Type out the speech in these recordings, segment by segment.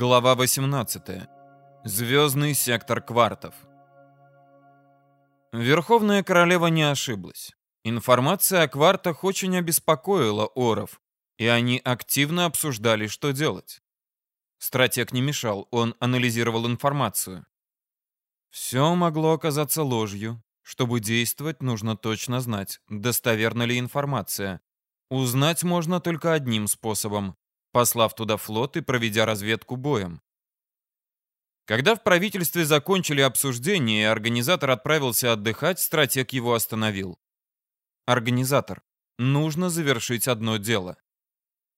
Глава 18. Звездный сектор квартов. Верховная королева не ошиблась. Информация о квартах очень обеспокоила оров, и они активно обсуждали, что делать. Стратег не мешал, он анализировал информацию. Все могло оказаться ложью. Чтобы действовать, нужно точно знать, достоверна ли информация. Узнать можно только одним способом послав туда флот и проведя разведку боем. Когда в правительстве закончили обсуждение и организатор отправился отдыхать, стратег его остановил. Организатор, нужно завершить одно дело.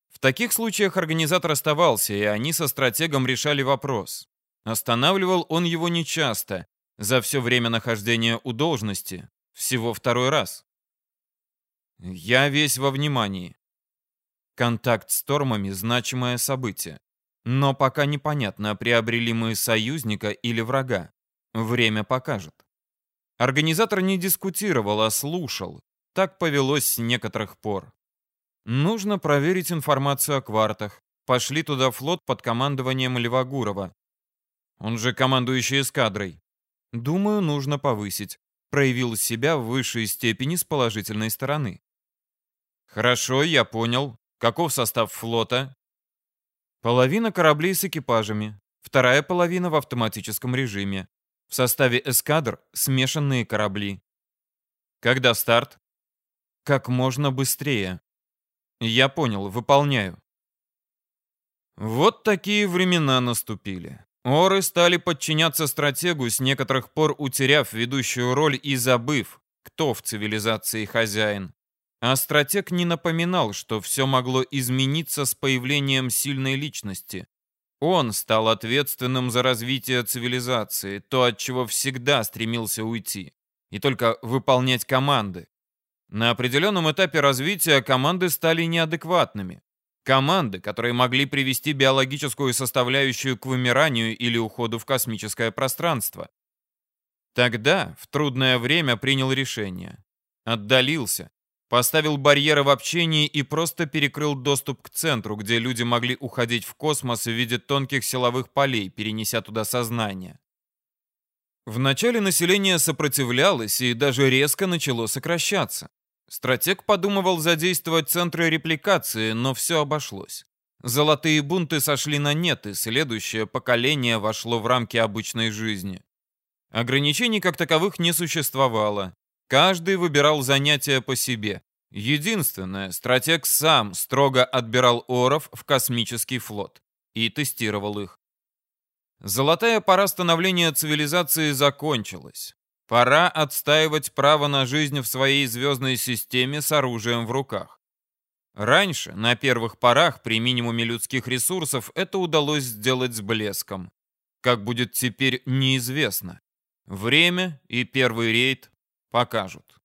В таких случаях организатор оставался, и они со стратегом решали вопрос. Останавливал он его нечасто, за все время нахождения у должности, всего второй раз. Я весь во внимании. Контакт с Тормами – значимое событие. Но пока непонятно, приобрели мы союзника или врага. Время покажет. Организатор не дискутировал, а слушал. Так повелось с некоторых пор. Нужно проверить информацию о квартах. Пошли туда флот под командованием Левагурова. Он же командующий эскадрой. Думаю, нужно повысить. Проявил себя в высшей степени с положительной стороны. Хорошо, я понял. Каков состав флота? Половина кораблей с экипажами, вторая половина в автоматическом режиме. В составе эскадр смешанные корабли. Когда старт? Как можно быстрее. Я понял, выполняю. Вот такие времена наступили. Оры стали подчиняться стратегу, с некоторых пор утеряв ведущую роль и забыв, кто в цивилизации хозяин. А стратег не напоминал, что все могло измениться с появлением сильной личности. Он стал ответственным за развитие цивилизации, то, от чего всегда стремился уйти, и только выполнять команды. На определенном этапе развития команды стали неадекватными. Команды, которые могли привести биологическую составляющую к вымиранию или уходу в космическое пространство. Тогда, в трудное время, принял решение. Отдалился, Поставил барьеры в общении и просто перекрыл доступ к центру, где люди могли уходить в космос в виде тонких силовых полей, перенеся туда сознание. Вначале население сопротивлялось и даже резко начало сокращаться. Стратег подумывал задействовать центры репликации, но все обошлось. Золотые бунты сошли на нет, и следующее поколение вошло в рамки обычной жизни. Ограничений как таковых не существовало. Каждый выбирал занятия по себе. Единственное, стратег сам строго отбирал оров в космический флот и тестировал их. Золотая пора становления цивилизации закончилась. Пора отстаивать право на жизнь в своей звездной системе с оружием в руках. Раньше, на первых порах, при минимуме людских ресурсов, это удалось сделать с блеском. Как будет теперь, неизвестно. Время и первый рейд Покажут.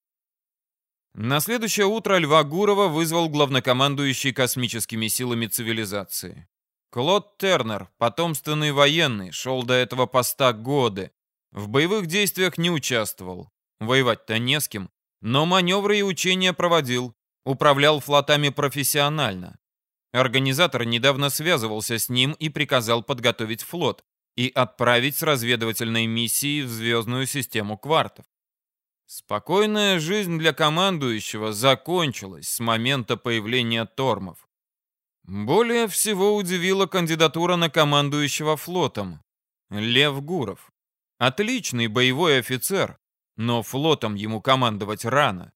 На следующее утро Льва Гурова вызвал главнокомандующий космическими силами цивилизации. Клод Тернер, потомственный военный, шел до этого поста годы. В боевых действиях не участвовал. Воевать-то не с кем. Но маневры и учения проводил. Управлял флотами профессионально. Организатор недавно связывался с ним и приказал подготовить флот и отправить с разведывательной миссией в звездную систему квартов. Спокойная жизнь для командующего закончилась с момента появления Тормов. Более всего удивила кандидатура на командующего флотом. Лев Гуров. Отличный боевой офицер, но флотом ему командовать рано.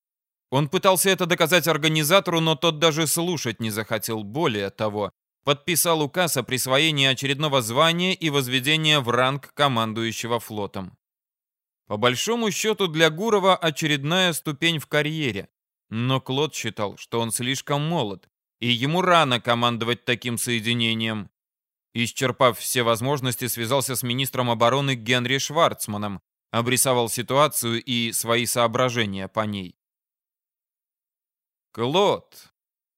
Он пытался это доказать организатору, но тот даже слушать не захотел. Более того, подписал указ о присвоении очередного звания и возведении в ранг командующего флотом. По большому счету для Гурова очередная ступень в карьере. Но Клод считал, что он слишком молод, и ему рано командовать таким соединением. Исчерпав все возможности, связался с министром обороны Генри Шварцманом, обрисовал ситуацию и свои соображения по ней. «Клод,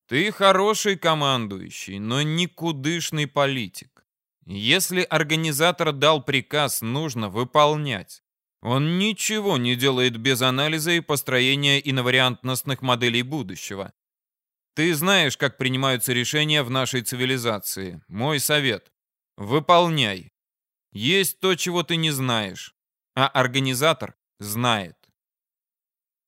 ты хороший командующий, но никудышный политик. Если организатор дал приказ, нужно выполнять. Он ничего не делает без анализа и построения иновариантностных моделей будущего. Ты знаешь, как принимаются решения в нашей цивилизации. Мой совет. Выполняй. Есть то, чего ты не знаешь, а организатор знает.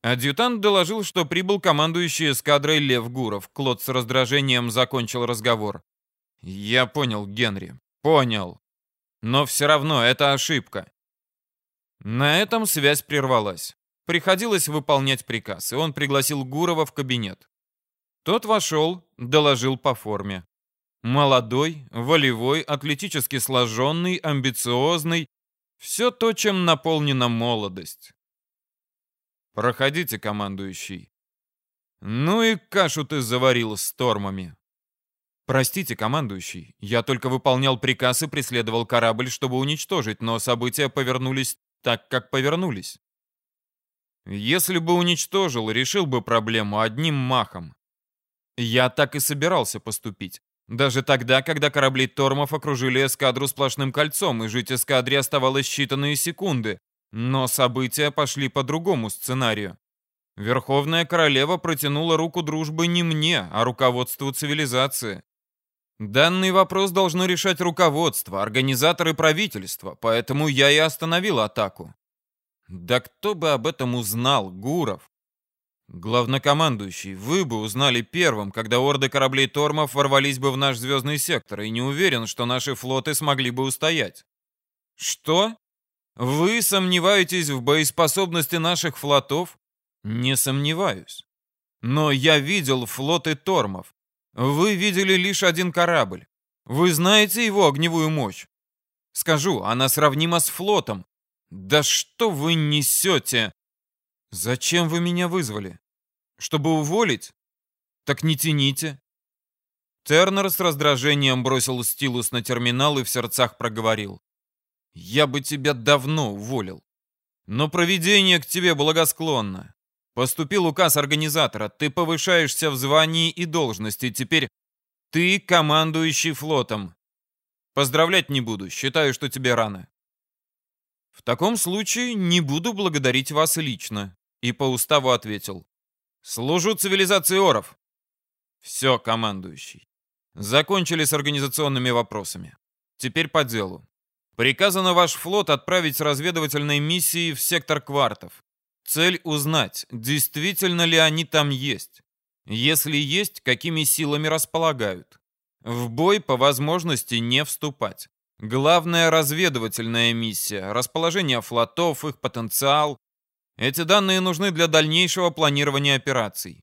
Адъютант доложил, что прибыл командующий эскадрой Лев Гуров. Клод с раздражением закончил разговор. «Я понял, Генри, понял. Но все равно это ошибка». На этом связь прервалась. Приходилось выполнять приказ, и он пригласил Гурова в кабинет. Тот вошел, доложил по форме. Молодой, волевой, атлетически сложенный, амбициозный. Все то, чем наполнена молодость. «Проходите, командующий». «Ну и кашу ты заварил с тормами». «Простите, командующий, я только выполнял приказ и преследовал корабль, чтобы уничтожить, но события повернулись так, как повернулись». «Если бы уничтожил, решил бы проблему одним махом». «Я так и собирался поступить. Даже тогда, когда корабли Тормов окружили эскадру сплошным кольцом, и жить эскадре оставалось считанные секунды. Но события пошли по другому сценарию. Верховная королева протянула руку дружбы не мне, а руководству цивилизации. Данный вопрос должно решать руководство, организаторы правительства, поэтому я и остановил атаку. Да кто бы об этом узнал, Гуров? Главнокомандующий, вы бы узнали первым, когда орды кораблей Тормов ворвались бы в наш звездный сектор, и не уверен, что наши флоты смогли бы устоять. Что? Вы сомневаетесь в боеспособности наших флотов? Не сомневаюсь. Но я видел флоты Тормов. Вы видели лишь один корабль. Вы знаете его огневую мощь? Скажу, она сравнима с флотом. Да что вы несете? «Зачем вы меня вызвали? Чтобы уволить? Так не тяните». Тернер с раздражением бросил стилус на терминал и в сердцах проговорил. «Я бы тебя давно уволил. Но проведение к тебе благосклонно. Поступил указ организатора, ты повышаешься в звании и должности, теперь ты командующий флотом. Поздравлять не буду, считаю, что тебе рано. В таком случае не буду благодарить вас лично и по уставу ответил. «Служу цивилизации Оров». «Все, командующий. Закончили с организационными вопросами. Теперь по делу. Приказано ваш флот отправить с разведывательной миссией в сектор квартов. Цель узнать, действительно ли они там есть. Если есть, какими силами располагают. В бой по возможности не вступать. Главная разведывательная миссия, расположение флотов, их потенциал, эти данные нужны для дальнейшего планирования операций.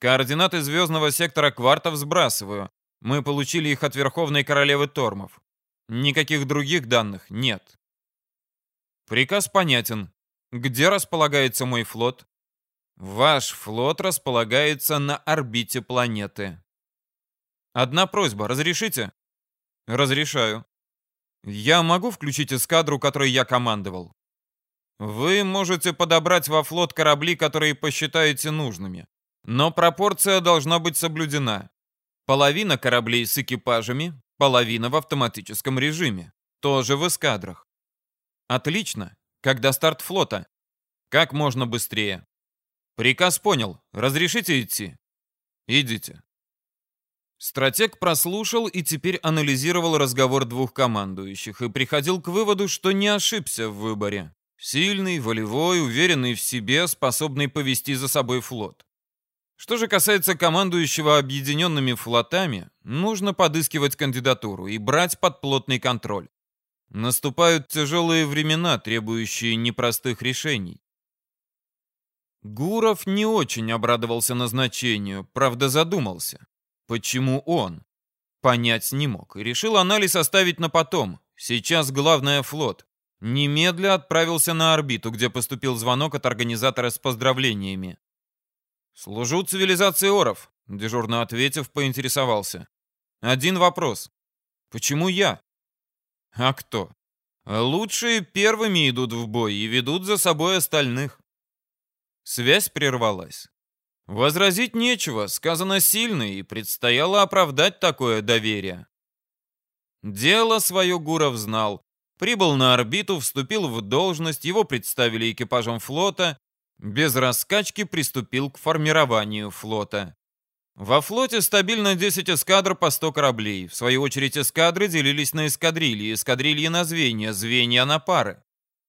Координаты звездного сектора квартов сбрасываю. Мы получили их от Верховной Королевы Тормов. Никаких других данных нет. Приказ понятен. Где располагается мой флот? Ваш флот располагается на орбите планеты. Одна просьба, разрешите? Разрешаю. Я могу включить эскадру, которой я командовал? Вы можете подобрать во флот корабли, которые посчитаете нужными. Но пропорция должна быть соблюдена. Половина кораблей с экипажами, половина в автоматическом режиме. Тоже в эскадрах. Отлично. Когда старт флота? Как можно быстрее. Приказ понял. Разрешите идти? Идите. Стратег прослушал и теперь анализировал разговор двух командующих и приходил к выводу, что не ошибся в выборе. Сильный, волевой, уверенный в себе, способный повести за собой флот. Что же касается командующего объединенными флотами, нужно подыскивать кандидатуру и брать под плотный контроль. Наступают тяжелые времена, требующие непростых решений. Гуров не очень обрадовался назначению, правда задумался. Почему он? Понять не мог решил анализ оставить на потом. Сейчас главное флот. Немедля отправился на орбиту, где поступил звонок от организатора с поздравлениями. «Служу цивилизации Оров», — дежурно ответив, поинтересовался. «Один вопрос. Почему я?» «А кто?» «Лучшие первыми идут в бой и ведут за собой остальных». Связь прервалась. Возразить нечего, сказано сильно, и предстояло оправдать такое доверие. Дело свое Гуров знал, Прибыл на орбиту, вступил в должность, его представили экипажем флота, без раскачки приступил к формированию флота. Во флоте стабильно 10 эскадр по 100 кораблей. В свою очередь эскадры делились на эскадрильи, эскадрильи на звенья, звенья на пары.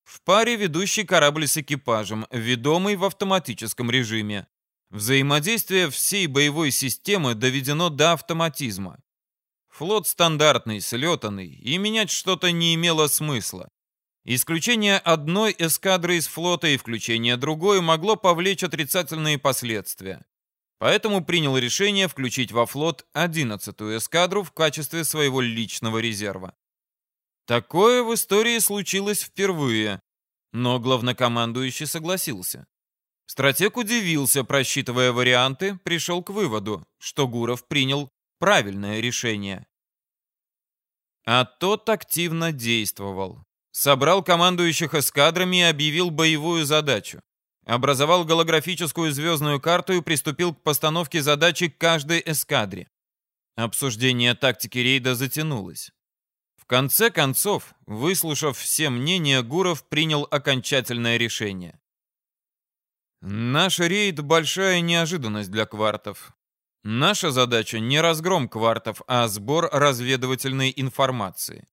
В паре ведущий корабль с экипажем, ведомый в автоматическом режиме. Взаимодействие всей боевой системы доведено до автоматизма. Флот стандартный, слетанный, и менять что-то не имело смысла. Исключение одной эскадры из флота и включение другой могло повлечь отрицательные последствия. Поэтому принял решение включить во флот 11-ю эскадру в качестве своего личного резерва. Такое в истории случилось впервые, но главнокомандующий согласился. Стратег удивился, просчитывая варианты, пришел к выводу, что Гуров принял правильное решение. А тот активно действовал. Собрал командующих эскадрами и объявил боевую задачу. Образовал голографическую звездную карту и приступил к постановке задачи каждой эскадре. Обсуждение тактики рейда затянулось. В конце концов, выслушав все мнения, Гуров принял окончательное решение. Наш рейд – большая неожиданность для квартов. Наша задача не разгром квартов, а сбор разведывательной информации.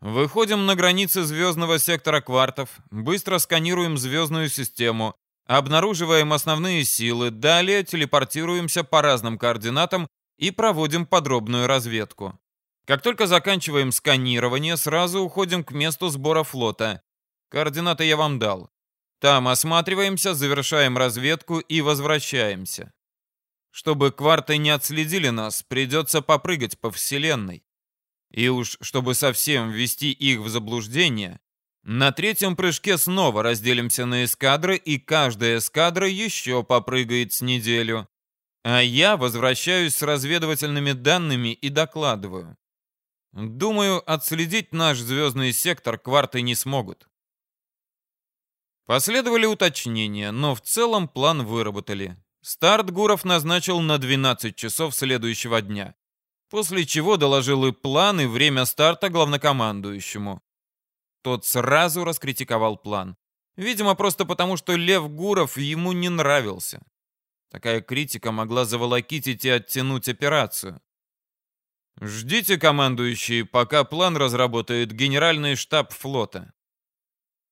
Выходим на границы звездного сектора квартов, быстро сканируем звездную систему, обнаруживаем основные силы, далее телепортируемся по разным координатам и проводим подробную разведку. Как только заканчиваем сканирование, сразу уходим к месту сбора флота. Координаты я вам дал. Там осматриваемся, завершаем разведку и возвращаемся. Чтобы кварты не отследили нас, придется попрыгать по Вселенной. И уж чтобы совсем ввести их в заблуждение, на третьем прыжке снова разделимся на эскадры, и каждая эскадра еще попрыгает с неделю. А я возвращаюсь с разведывательными данными и докладываю. Думаю, отследить наш звездный сектор кварты не смогут. Последовали уточнения, но в целом план выработали. Старт Гуров назначил на 12 часов следующего дня, после чего доложил и план, и время старта главнокомандующему. Тот сразу раскритиковал план. Видимо, просто потому, что Лев Гуров ему не нравился. Такая критика могла заволокитить и оттянуть операцию. Ждите, командующий, пока план разработает генеральный штаб флота.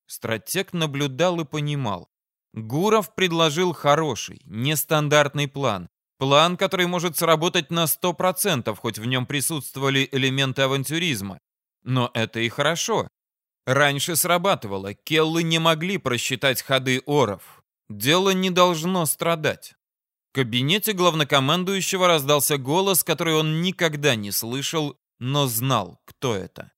Стратег наблюдал и понимал. Гуров предложил хороший, нестандартный план. План, который может сработать на 100%, хоть в нем присутствовали элементы авантюризма. Но это и хорошо. Раньше срабатывало, келлы не могли просчитать ходы оров. Дело не должно страдать. В кабинете главнокомандующего раздался голос, который он никогда не слышал, но знал, кто это.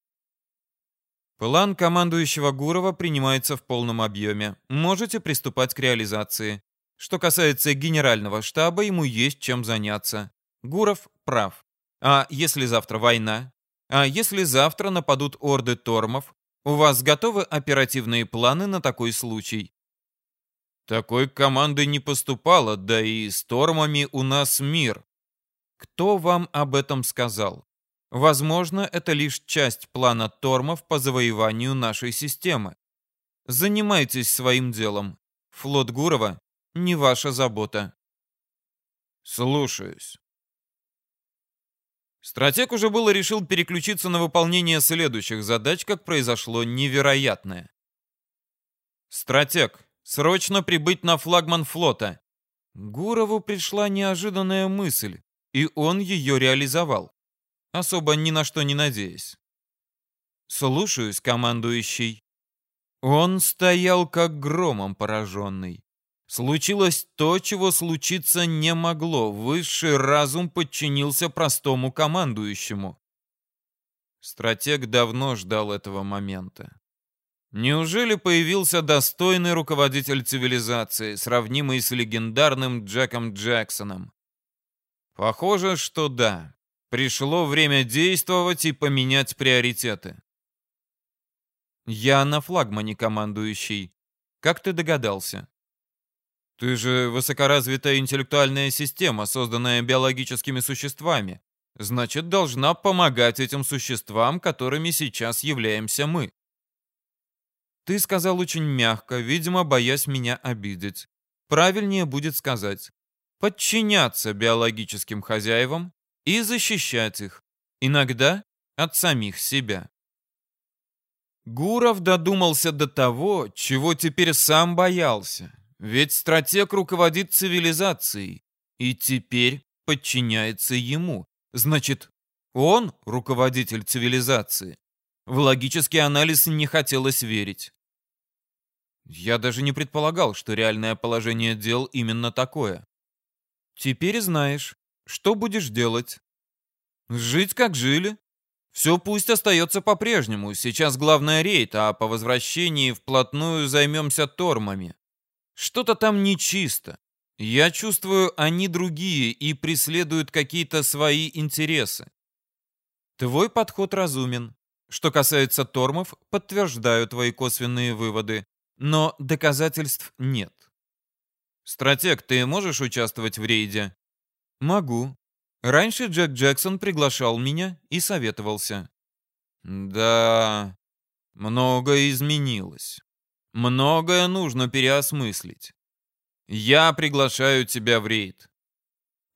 План командующего Гурова принимается в полном объеме. Можете приступать к реализации. Что касается генерального штаба, ему есть чем заняться. Гуров прав. А если завтра война? А если завтра нападут орды тормов? У вас готовы оперативные планы на такой случай? Такой команды не поступало, да и с тормами у нас мир. Кто вам об этом сказал? Возможно, это лишь часть плана тормов по завоеванию нашей системы. Занимайтесь своим делом. Флот Гурова не ваша забота. Слушаюсь. Стратег уже было решил переключиться на выполнение следующих задач, как произошло невероятное. Стратег, Срочно прибыть на флагман флота. Гурову пришла неожиданная мысль, и он ее реализовал, особо ни на что не надеясь. «Слушаюсь, командующий». Он стоял как громом пораженный. Случилось то, чего случиться не могло. Высший разум подчинился простому командующему. Стратег давно ждал этого момента. Неужели появился достойный руководитель цивилизации, сравнимый с легендарным Джеком Джексоном? Похоже, что да. Пришло время действовать и поменять приоритеты. Я на флагмане командующий. Как ты догадался? Ты же высокоразвитая интеллектуальная система, созданная биологическими существами. Значит, должна помогать этим существам, которыми сейчас являемся мы. Ты сказал очень мягко, видимо, боясь меня обидеть. Правильнее будет сказать. подчиняться биологическим хозяевам и защищать их, иногда от самих себя. Гуров додумался до того, чего теперь сам боялся. Ведь стратег руководит цивилизацией и теперь подчиняется ему. Значит, он руководитель цивилизации. В логический анализ не хотелось верить. Я даже не предполагал, что реальное положение дел именно такое. Теперь знаешь, что будешь делать. Жить как жили. Все пусть остается по-прежнему. Сейчас главное рейд, а по возвращении вплотную займемся тормами. Что-то там нечисто. Я чувствую, они другие и преследуют какие-то свои интересы. Твой подход разумен. Что касается тормов, подтверждаю твои косвенные выводы, но доказательств нет. Стратег, ты можешь участвовать в рейде? Могу. Раньше Джек Джексон приглашал меня и советовался. Да, многое изменилось. Многое нужно переосмыслить. Я приглашаю тебя в рейд.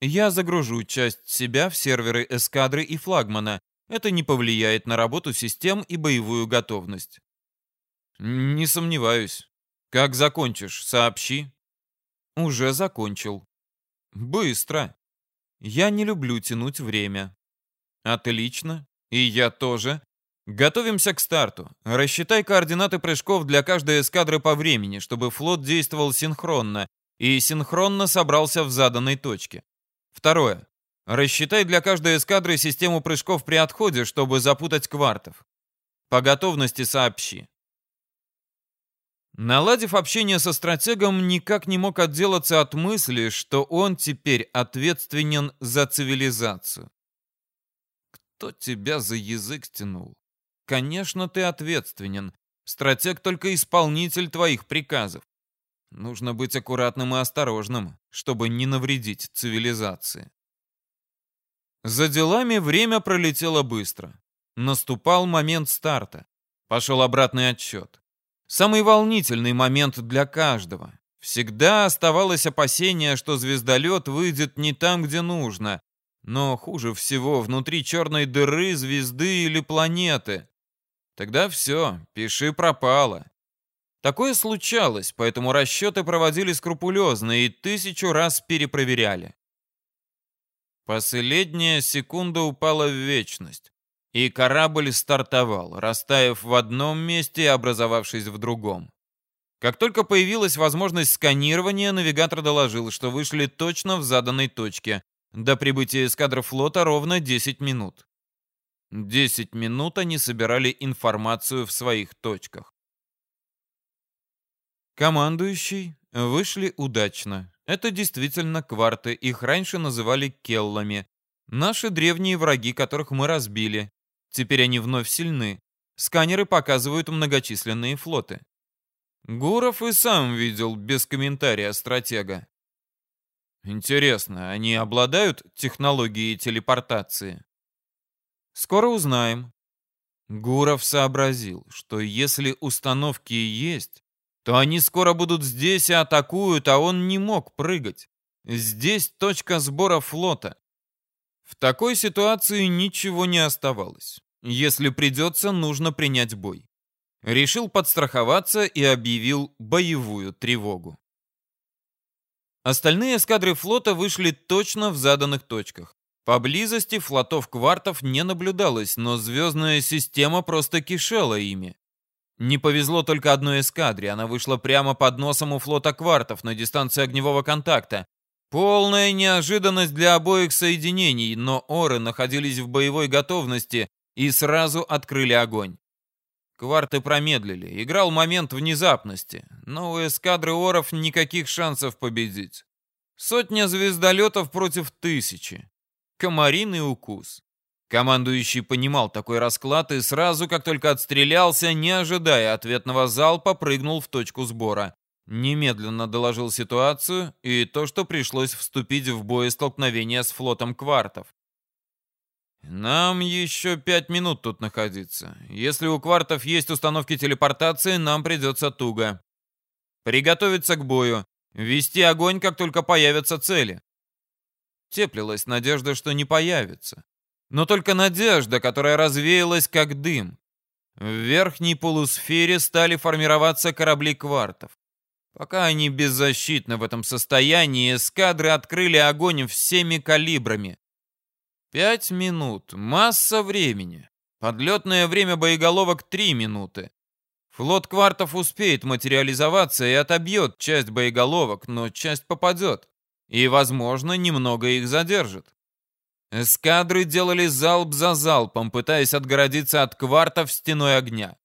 Я загружу часть себя в серверы эскадры и флагмана. Это не повлияет на работу систем и боевую готовность. Не сомневаюсь. Как закончишь, сообщи. Уже закончил. Быстро. Я не люблю тянуть время. Отлично. И я тоже. Готовимся к старту. Рассчитай координаты прыжков для каждой эскадры по времени, чтобы флот действовал синхронно и синхронно собрался в заданной точке. Второе. Рассчитай для каждой эскадры систему прыжков при отходе, чтобы запутать квартов. По готовности сообщи. Наладив общение со стратегом, никак не мог отделаться от мысли, что он теперь ответственен за цивилизацию. Кто тебя за язык тянул? Конечно, ты ответственен. Стратег только исполнитель твоих приказов. Нужно быть аккуратным и осторожным, чтобы не навредить цивилизации. За делами время пролетело быстро. Наступал момент старта. Пошел обратный отсчет. Самый волнительный момент для каждого. Всегда оставалось опасение, что звездолет выйдет не там, где нужно. Но хуже всего внутри черной дыры звезды или планеты. Тогда все, пиши пропало. Такое случалось, поэтому расчеты проводили скрупулезно и тысячу раз перепроверяли. Последняя секунда упала в вечность, и корабль стартовал, растаяв в одном месте и образовавшись в другом. Как только появилась возможность сканирования, навигатор доложил, что вышли точно в заданной точке. До прибытия эскадры флота ровно 10 минут. 10 минут они собирали информацию в своих точках. Командующий вышли удачно. Это действительно кварты, их раньше называли келлами. Наши древние враги, которых мы разбили. Теперь они вновь сильны. Сканеры показывают многочисленные флоты. Гуров и сам видел без комментария стратега. Интересно, они обладают технологией телепортации? Скоро узнаем. Гуров сообразил, что если установки есть, то они скоро будут здесь и атакуют, а он не мог прыгать. Здесь точка сбора флота. В такой ситуации ничего не оставалось. Если придется, нужно принять бой. Решил подстраховаться и объявил боевую тревогу. Остальные эскадры флота вышли точно в заданных точках. Поблизости флотов квартов не наблюдалось, но звездная система просто кишела ими. Не повезло только одной эскадре, она вышла прямо под носом у флота квартов на дистанции огневого контакта. Полная неожиданность для обоих соединений, но оры находились в боевой готовности и сразу открыли огонь. Кварты промедлили, играл момент внезапности, но у эскадры оров никаких шансов победить. Сотня звездолетов против тысячи. Комариный укус. Командующий понимал такой расклад и сразу, как только отстрелялся, не ожидая ответного залпа, прыгнул в точку сбора. Немедленно доложил ситуацию и то, что пришлось вступить в боестолкновение с флотом квартов. «Нам еще пять минут тут находиться. Если у квартов есть установки телепортации, нам придется туго. Приготовиться к бою. Вести огонь, как только появятся цели. Теплилась надежда, что не появится. Но только надежда, которая развеялась как дым. В верхней полусфере стали формироваться корабли квартов. Пока они беззащитны в этом состоянии, эскадры открыли огонь всеми калибрами. Пять минут. Масса времени. Подлетное время боеголовок три минуты. Флот квартов успеет материализоваться и отобьет часть боеголовок, но часть попадет. И, возможно, немного их задержит. Эскадры делали залп за залпом, пытаясь отгородиться от квартов стеной огня.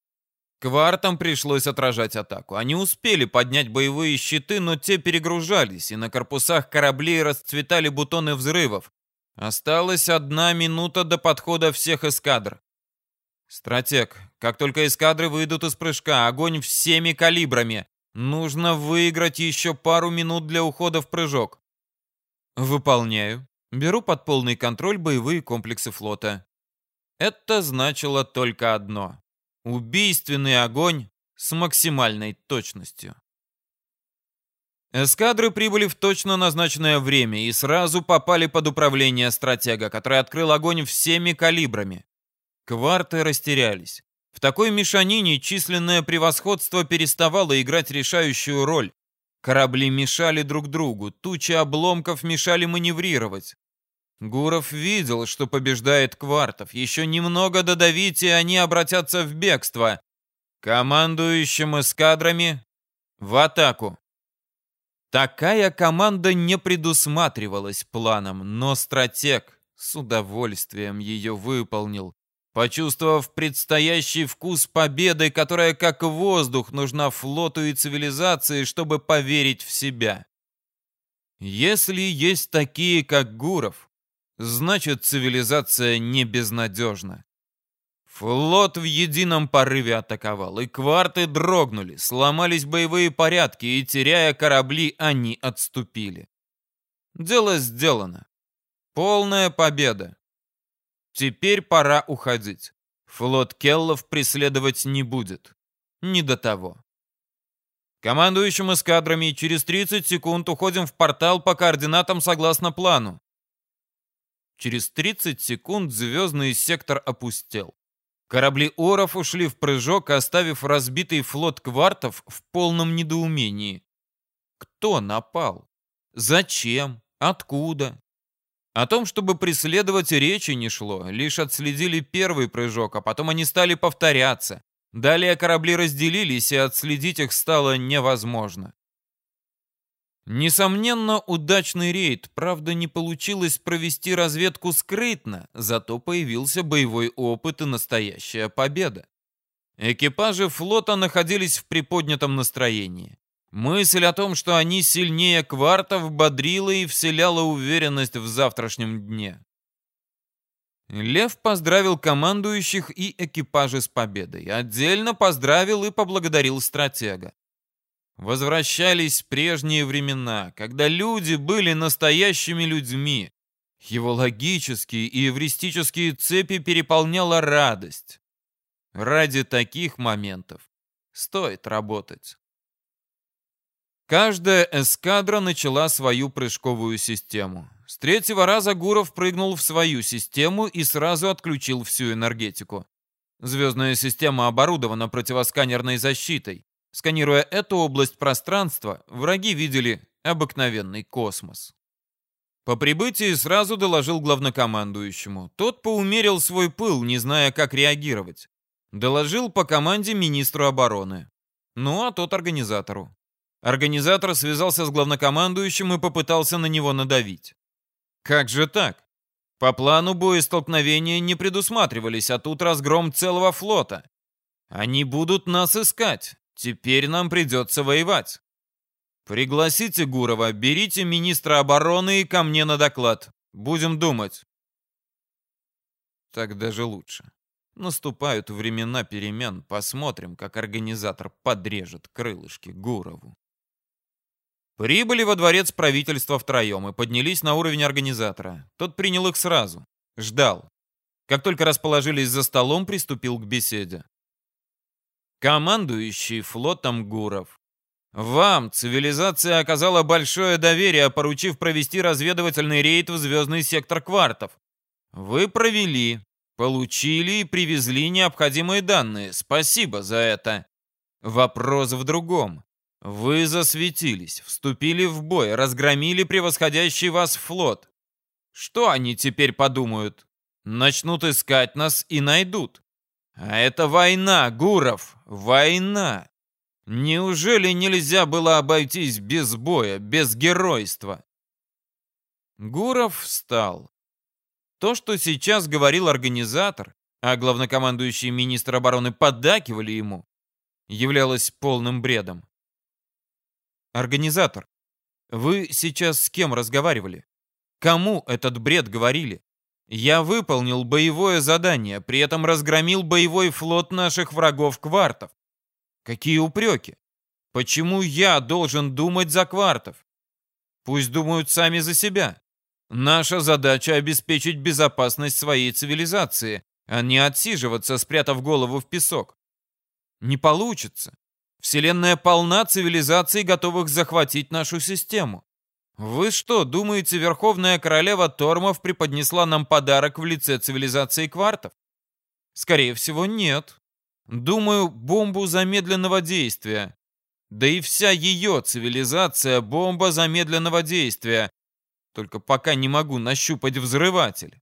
Квартам пришлось отражать атаку. Они успели поднять боевые щиты, но те перегружались, и на корпусах кораблей расцветали бутоны взрывов. Осталась одна минута до подхода всех эскадр. Стратег, как только эскадры выйдут из прыжка, огонь всеми калибрами. Нужно выиграть еще пару минут для ухода в прыжок. Выполняю. Беру под полный контроль боевые комплексы флота. Это значило только одно. Убийственный огонь с максимальной точностью. Эскадры прибыли в точно назначенное время и сразу попали под управление стратега, который открыл огонь всеми калибрами. Кварты растерялись. В такой мешанине численное превосходство переставало играть решающую роль. Корабли мешали друг другу, тучи обломков мешали маневрировать. Гуров видел, что побеждает Квартов. Еще немного додавить, и они обратятся в бегство. Командующим эскадрами в атаку. Такая команда не предусматривалась планом, но стратег с удовольствием ее выполнил, почувствовав предстоящий вкус победы, которая как воздух нужна флоту и цивилизации, чтобы поверить в себя. Если есть такие, как Гуров, значит цивилизация не безнадежна. Флот в едином порыве атаковал, и кварты дрогнули, сломались боевые порядки, и, теряя корабли, они отступили. Дело сделано. Полная победа. Теперь пора уходить. Флот Келлов преследовать не будет. Не до того. Командующим эскадрами через 30 секунд уходим в портал по координатам согласно плану. Через 30 секунд звездный сектор опустел. Корабли Оров ушли в прыжок, оставив разбитый флот квартов в полном недоумении. Кто напал? Зачем? Откуда? О том, чтобы преследовать, речи не шло. Лишь отследили первый прыжок, а потом они стали повторяться. Далее корабли разделились, и отследить их стало невозможно. Несомненно, удачный рейд, правда, не получилось провести разведку скрытно, зато появился боевой опыт и настоящая победа. Экипажи флота находились в приподнятом настроении. Мысль о том, что они сильнее квартов, бодрила и вселяла уверенность в завтрашнем дне. Лев поздравил командующих и экипажи с победой. Отдельно поздравил и поблагодарил стратега. Возвращались прежние времена, когда люди были настоящими людьми. Его логические и эвристические цепи переполняла радость. Ради таких моментов стоит работать. Каждая эскадра начала свою прыжковую систему. С третьего раза Гуров прыгнул в свою систему и сразу отключил всю энергетику. Звездная система оборудована противосканерной защитой. Сканируя эту область пространства, враги видели обыкновенный космос. По прибытии сразу доложил главнокомандующему. Тот поумерил свой пыл, не зная, как реагировать. Доложил по команде министру обороны. Ну, а тот организатору. Организатор связался с главнокомандующим и попытался на него надавить. Как же так? По плану боестолкновения не предусматривались, а тут разгром целого флота. Они будут нас искать. Теперь нам придется воевать. Пригласите Гурова, берите министра обороны и ко мне на доклад. Будем думать. Так даже лучше. Наступают времена перемен. Посмотрим, как организатор подрежет крылышки Гурову. Прибыли во дворец правительства втроем и поднялись на уровень организатора. Тот принял их сразу. Ждал. Как только расположились за столом, приступил к беседе командующий флотом Гуров. Вам цивилизация оказала большое доверие, поручив провести разведывательный рейд в звездный сектор квартов. Вы провели, получили и привезли необходимые данные. Спасибо за это. Вопрос в другом. Вы засветились, вступили в бой, разгромили превосходящий вас флот. Что они теперь подумают? Начнут искать нас и найдут. А это война, Гуров, война. Неужели нельзя было обойтись без боя, без геройства? Гуров встал. То, что сейчас говорил организатор, а главнокомандующий министр обороны поддакивали ему, являлось полным бредом. Организатор, вы сейчас с кем разговаривали? Кому этот бред говорили? Я выполнил боевое задание, при этом разгромил боевой флот наших врагов-квартов. Какие упреки? Почему я должен думать за квартов? Пусть думают сами за себя. Наша задача обеспечить безопасность своей цивилизации, а не отсиживаться, спрятав голову в песок. Не получится. Вселенная полна цивилизаций, готовых захватить нашу систему. Вы что, думаете, Верховная Королева Тормов преподнесла нам подарок в лице цивилизации квартов? Скорее всего, нет. Думаю, бомбу замедленного действия. Да и вся ее цивилизация — бомба замедленного действия. Только пока не могу нащупать взрыватель.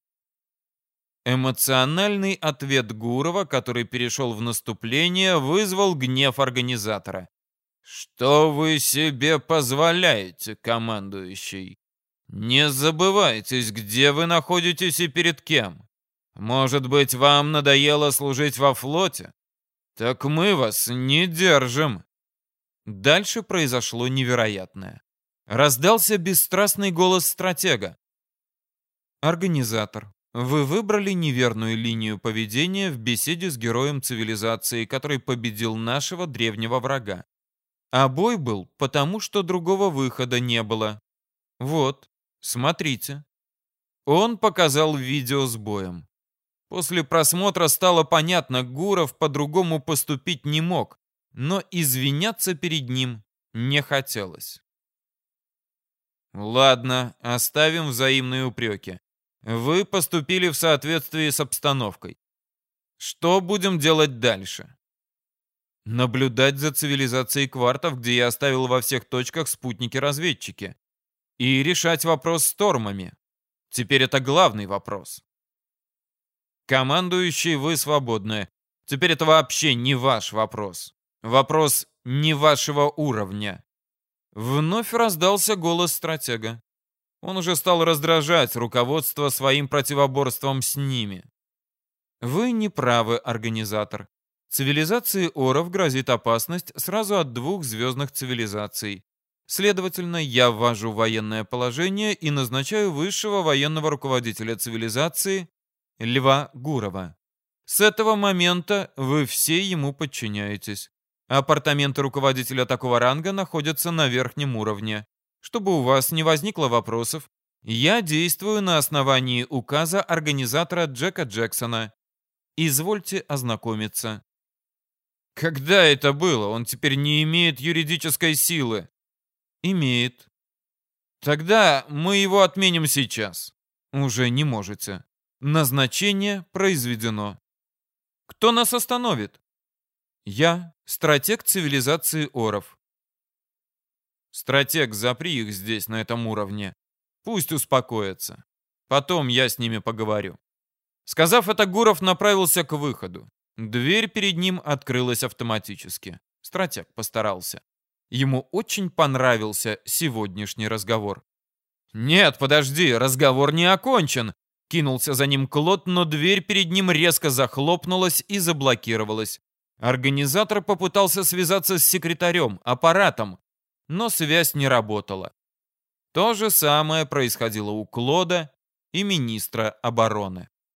Эмоциональный ответ Гурова, который перешел в наступление, вызвал гнев организатора. «Что вы себе позволяете, командующий? Не забывайтесь, где вы находитесь и перед кем. Может быть, вам надоело служить во флоте? Так мы вас не держим». Дальше произошло невероятное. Раздался бесстрастный голос стратега. Организатор, вы выбрали неверную линию поведения в беседе с героем цивилизации, который победил нашего древнего врага. А бой был потому, что другого выхода не было. Вот, смотрите. Он показал видео с боем. После просмотра стало понятно, Гуров по-другому поступить не мог, но извиняться перед ним не хотелось. Ладно, оставим взаимные упреки. Вы поступили в соответствии с обстановкой. Что будем делать дальше? Наблюдать за цивилизацией квартов, где я оставил во всех точках спутники-разведчики. И решать вопрос с тормами. Теперь это главный вопрос. Командующий, вы свободны. Теперь это вообще не ваш вопрос. Вопрос не вашего уровня. Вновь раздался голос стратега. Он уже стал раздражать руководство своим противоборством с ними. Вы не правы, организатор. Цивилизации Оров грозит опасность сразу от двух звездных цивилизаций. Следовательно, я ввожу военное положение и назначаю высшего военного руководителя цивилизации Льва Гурова. С этого момента вы все ему подчиняетесь. Апартаменты руководителя такого ранга находятся на верхнем уровне. Чтобы у вас не возникло вопросов, я действую на основании указа организатора Джека Джексона. Извольте ознакомиться. Когда это было? Он теперь не имеет юридической силы. Имеет. Тогда мы его отменим сейчас. Уже не можете. Назначение произведено. Кто нас остановит? Я, стратег цивилизации Оров. Стратег, запри их здесь, на этом уровне. Пусть успокоятся. Потом я с ними поговорю. Сказав это, Гуров направился к выходу. Дверь перед ним открылась автоматически. Стратег постарался. Ему очень понравился сегодняшний разговор. «Нет, подожди, разговор не окончен!» Кинулся за ним Клод, но дверь перед ним резко захлопнулась и заблокировалась. Организатор попытался связаться с секретарем, аппаратом, но связь не работала. То же самое происходило у Клода и министра обороны.